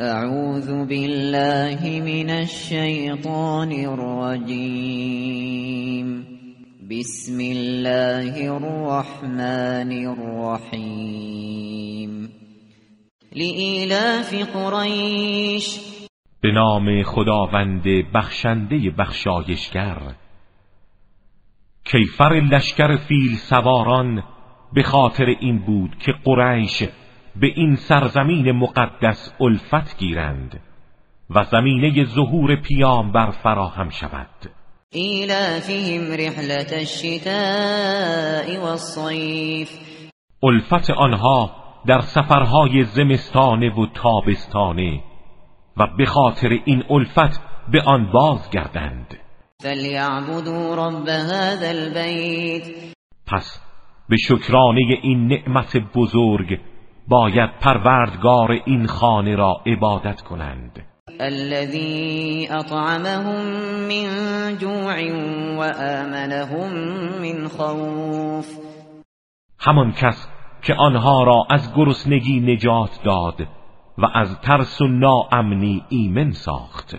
اعوذ بالله من الشیطان الرجیم بسم الله الرحمن الرحیم لإلاف قریش به نام خداوند بخشنده بخشایشگر. کیفر لشکر فیل سواران به خاطر این بود که قریش به این سرزمین مقدس الفت گیرند و زمینه ظهور پیامبر فراهم شود. ایلافهم رحلت الشتاء والصیف الفت آنها در سفرهای زمستانه و تابستانه و به خاطر این الفت به آن بازگردند. فلیعبدوا رب هذا البیت پس به شکرانه این نعمت بزرگ باید پروردگار این خانه را عبادت کنند. الذي اطعمهم من جوع وآمنهم من خوف. همان کس که آنها را از گرسنگی نجات داد و از ترس و ناامنی ایمن ساخت.